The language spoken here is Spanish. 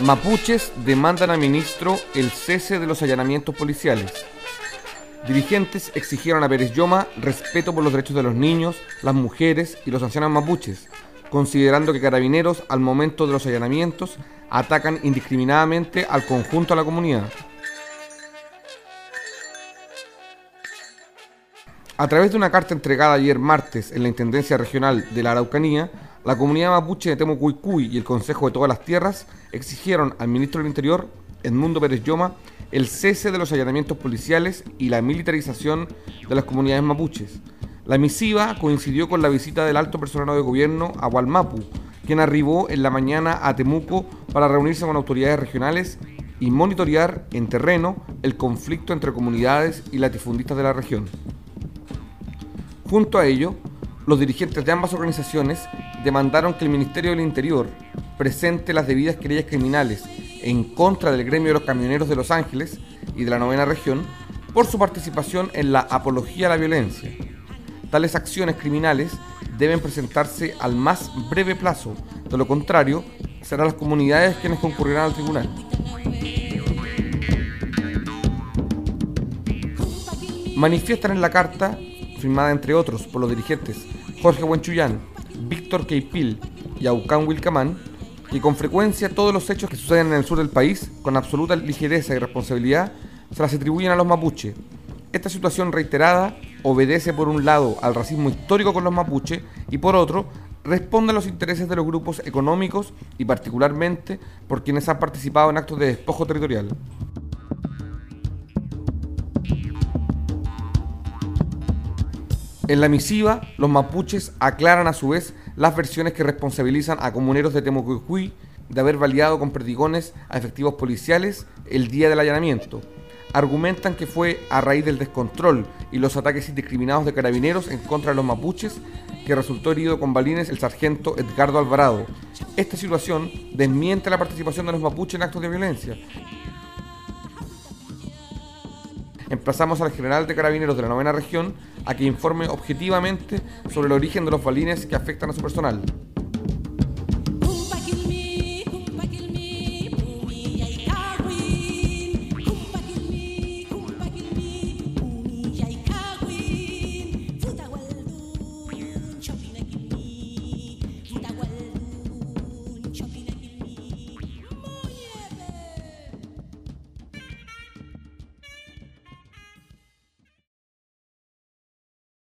Mapuches demandan a ministro el cese de los allanamientos policiales. Dirigentes exigieron a Pérez Yoma respeto por los derechos de los niños, las mujeres y los ancianos mapuches, considerando que carabineros al momento de los allanamientos atacan indiscriminadamente al conjunto de la comunidad. A través de una carta entregada ayer martes en la Intendencia Regional de la Araucanía, la comunidad mapuche de Temucuicuy y el Consejo de todas las Tierras exigieron al ministro del Interior, Edmundo Pérez Yoma, el cese de los allanamientos policiales y la militarización de las comunidades mapuches. La misiva coincidió con la visita del alto personal de gobierno a Hualmapu, quien arribó en la mañana a Temuco para reunirse con autoridades regionales y monitorear en terreno el conflicto entre comunidades y latifundistas de la región. Junto a ello, los dirigentes de ambas organizaciones demandaron que el Ministerio del Interior presente las debidas querellas criminales en contra del gremio de los camioneros de Los Ángeles y de la novena región por su participación en la apología a la violencia. Tales acciones criminales deben presentarse al más breve plazo, de lo contrario, serán las comunidades quienes concurrirán al tribunal. Manifiestan en la carta firmada entre otros por los dirigentes Jorge Huenchuyán, Víctor Keipil y Aucán Wilcamán, que con frecuencia todos los hechos que suceden en el sur del país, con absoluta ligereza y responsabilidad, se las atribuyen a los mapuches. Esta situación reiterada obedece por un lado al racismo histórico con los mapuches y por otro responde a los intereses de los grupos económicos y particularmente por quienes han participado en actos de despojo territorial. En la misiva, los mapuches aclaran a su vez las versiones que responsabilizan a comuneros de Temucuicuy de haber validado con perdigones a efectivos policiales el día del allanamiento. Argumentan que fue a raíz del descontrol y los ataques indiscriminados de carabineros en contra de los mapuches que resultó herido con balines el sargento Edgardo Alvarado. Esta situación desmiente la participación de los mapuches en actos de violencia emplazamos al general de carabineros de la novena región a que informe objetivamente sobre el origen de los balines que afectan a su personal.